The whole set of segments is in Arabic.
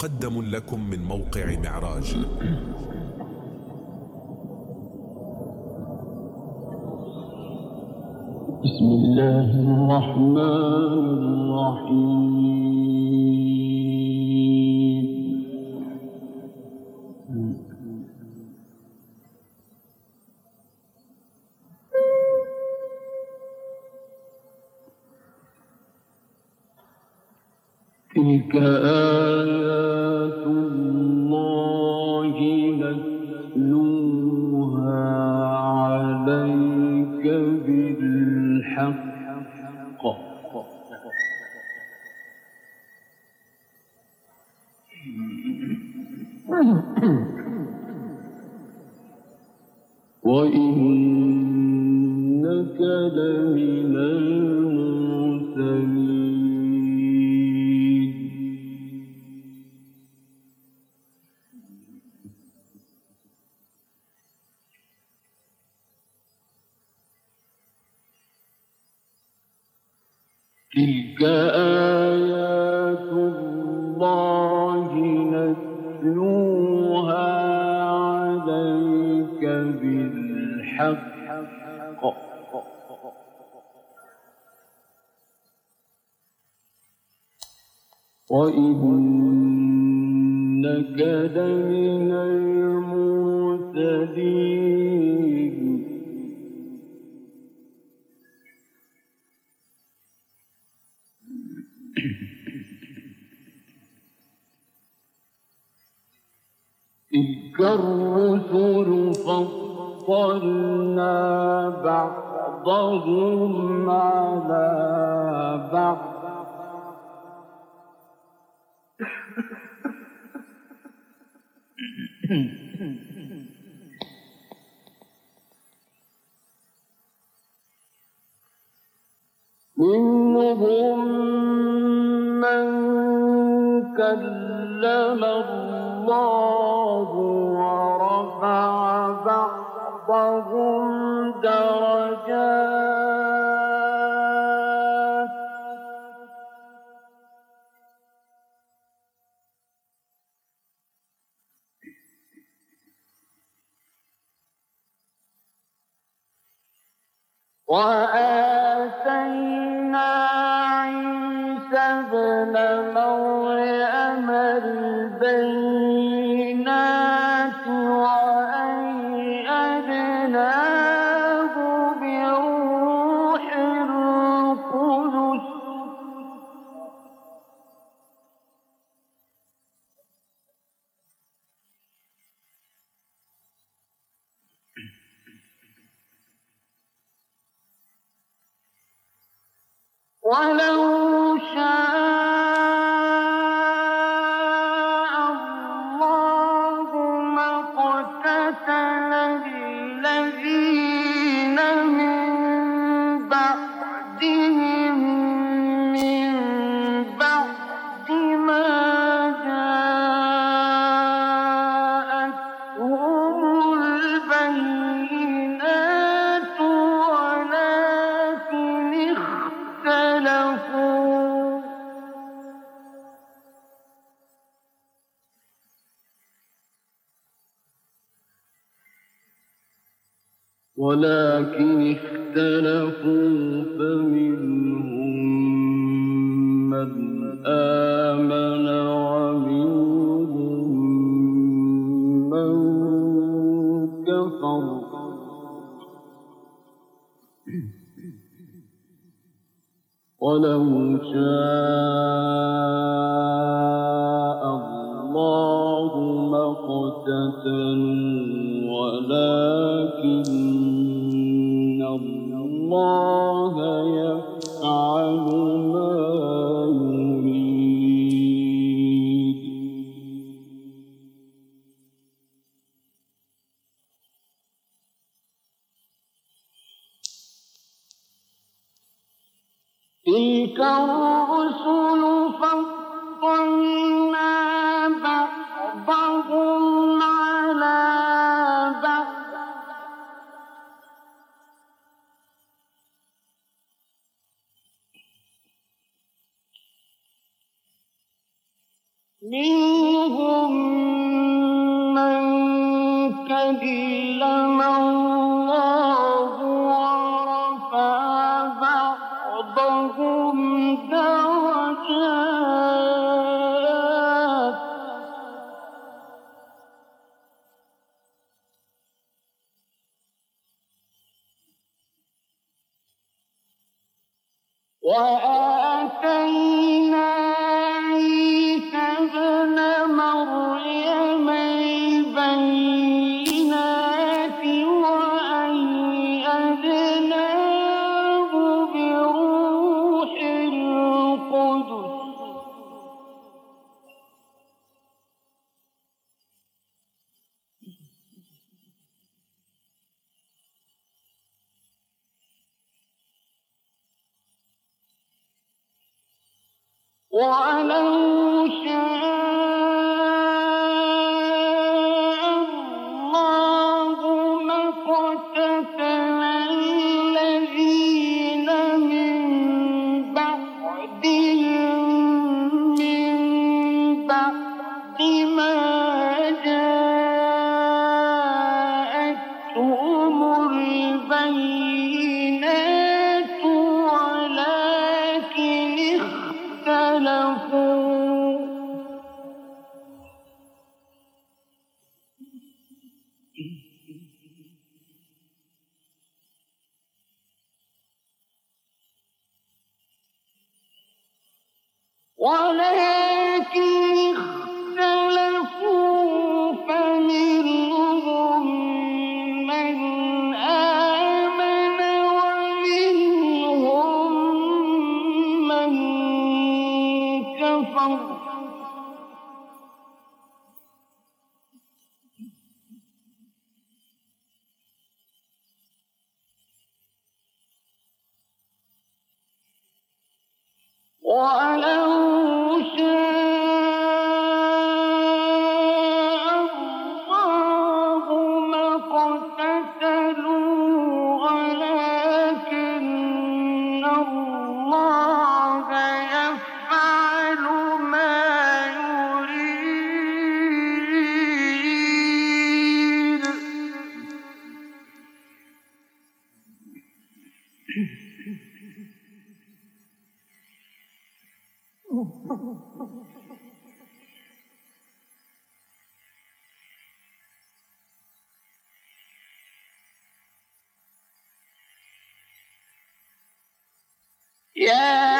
مقدم لكم من موقع معراج. بسم الله الرحمن الرحيم. وإنك لمن المرسلين تلك الرسل فضلنا بعضهم على بعض. منهم من كلم الله ورفع بعضهم درجات. وآتينا مريم البينات ولو شاء longing. ولو Yeah.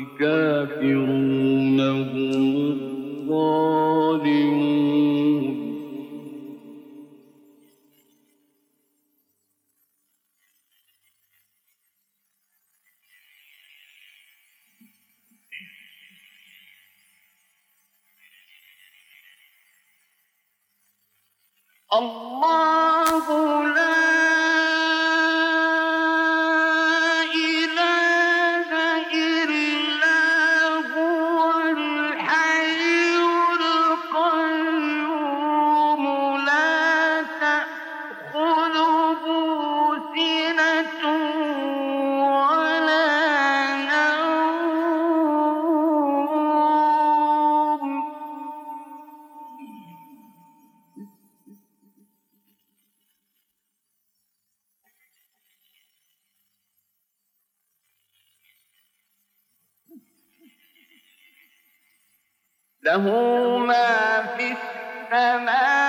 والكافرون هم الظالمون له ما في السماوات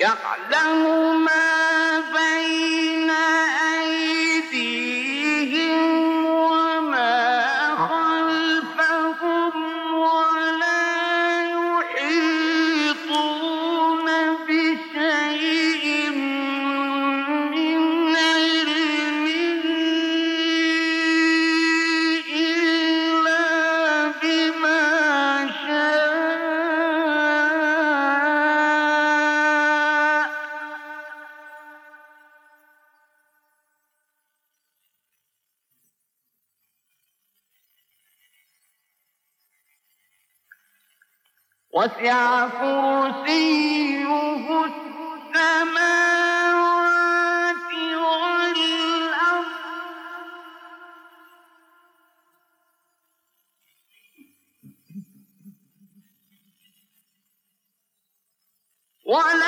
يعلم ما ولا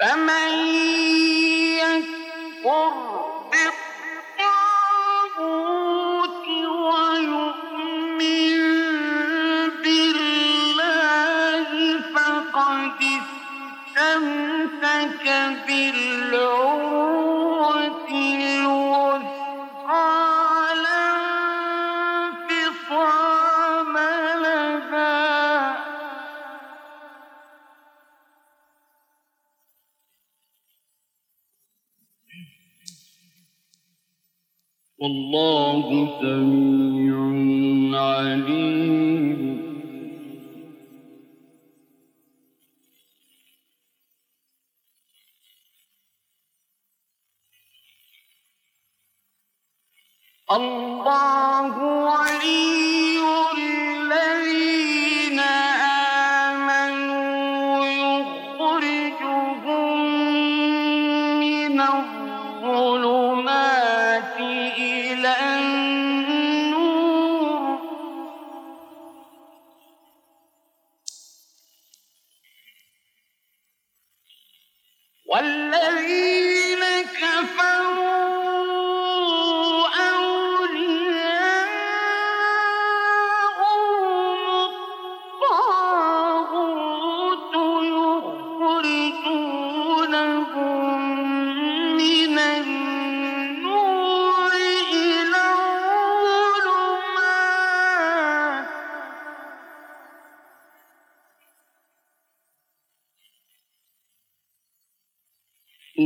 فمن الله ولي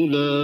أولئك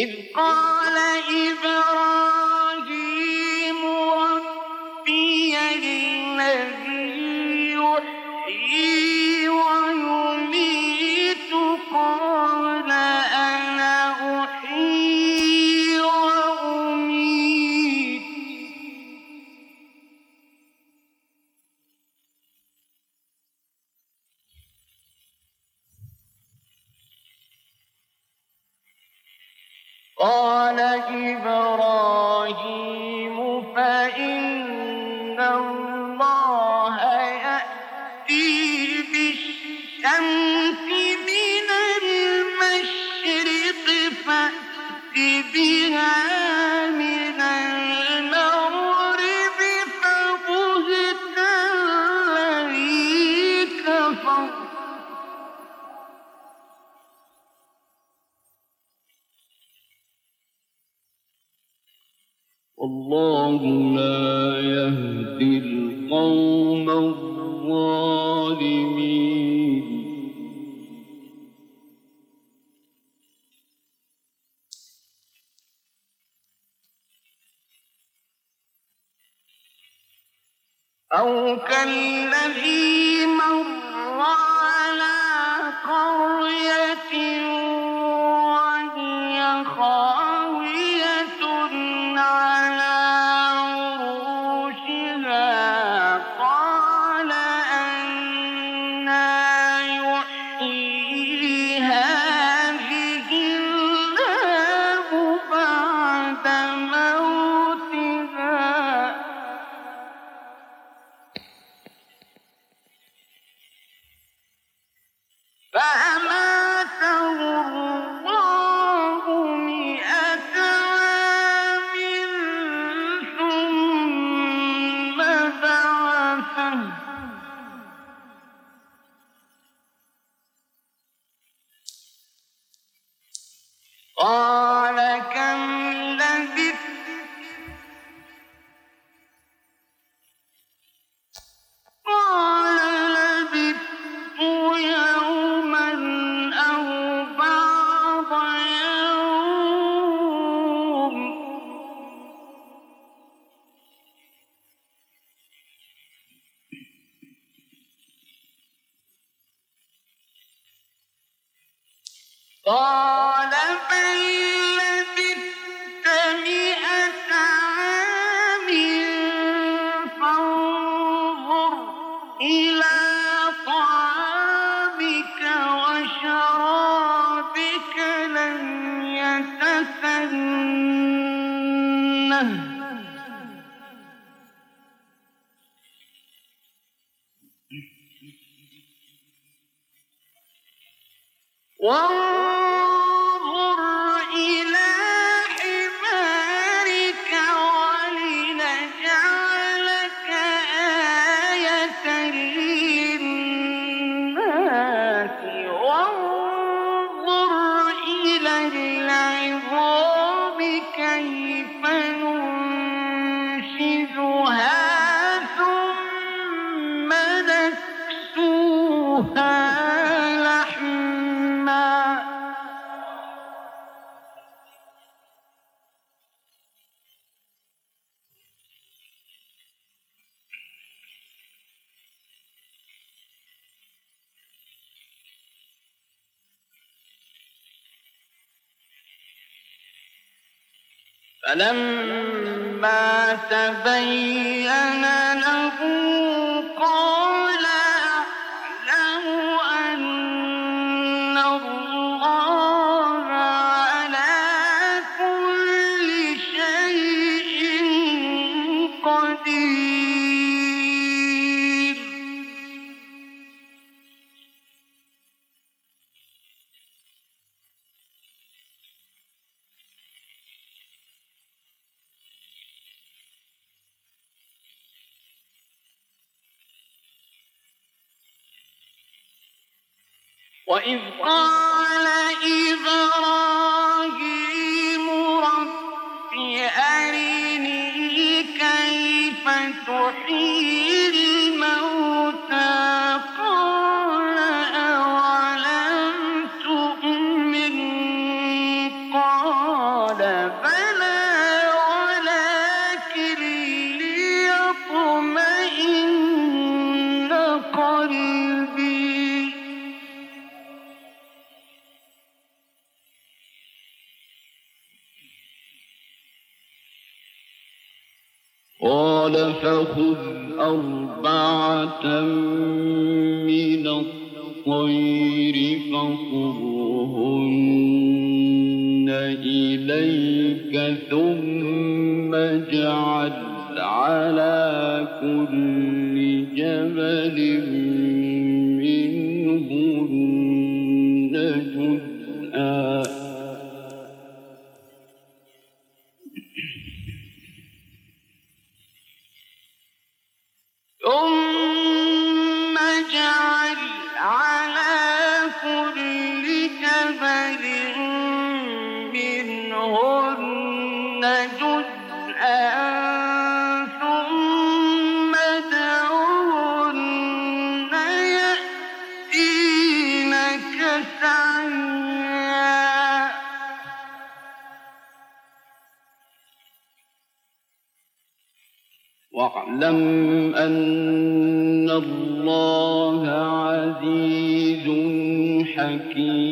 إذ قال إبراهيم 哇。فتبين له فخذ أربعة من الطير فقرهن إليك ثم واعلم أن الله عزيز حكيم.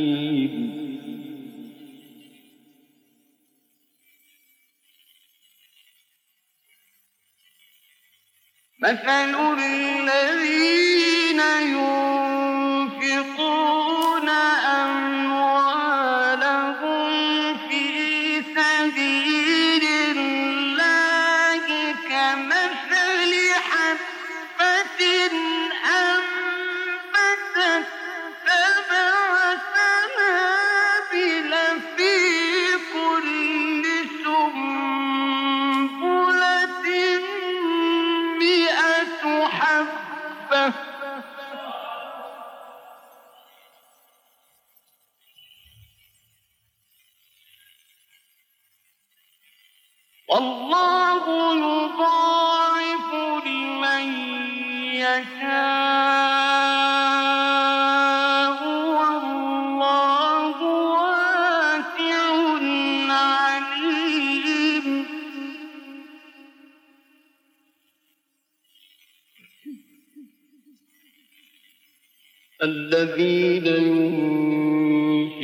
الذين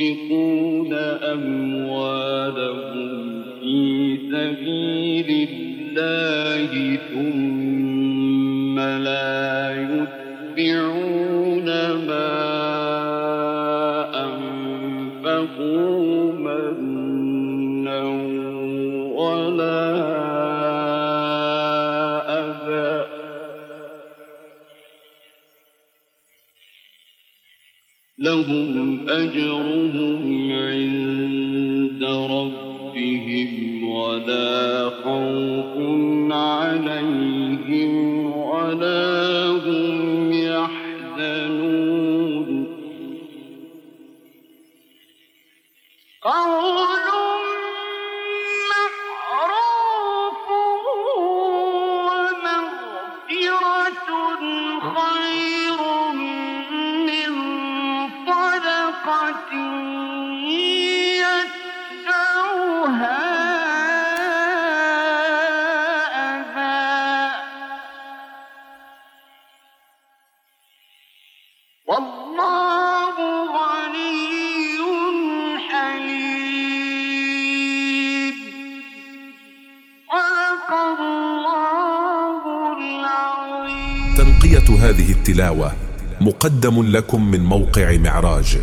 ينفقون أموالهم في سبيل الله ثم لا لهم التلاوة مقدم لكم من موقع معراج.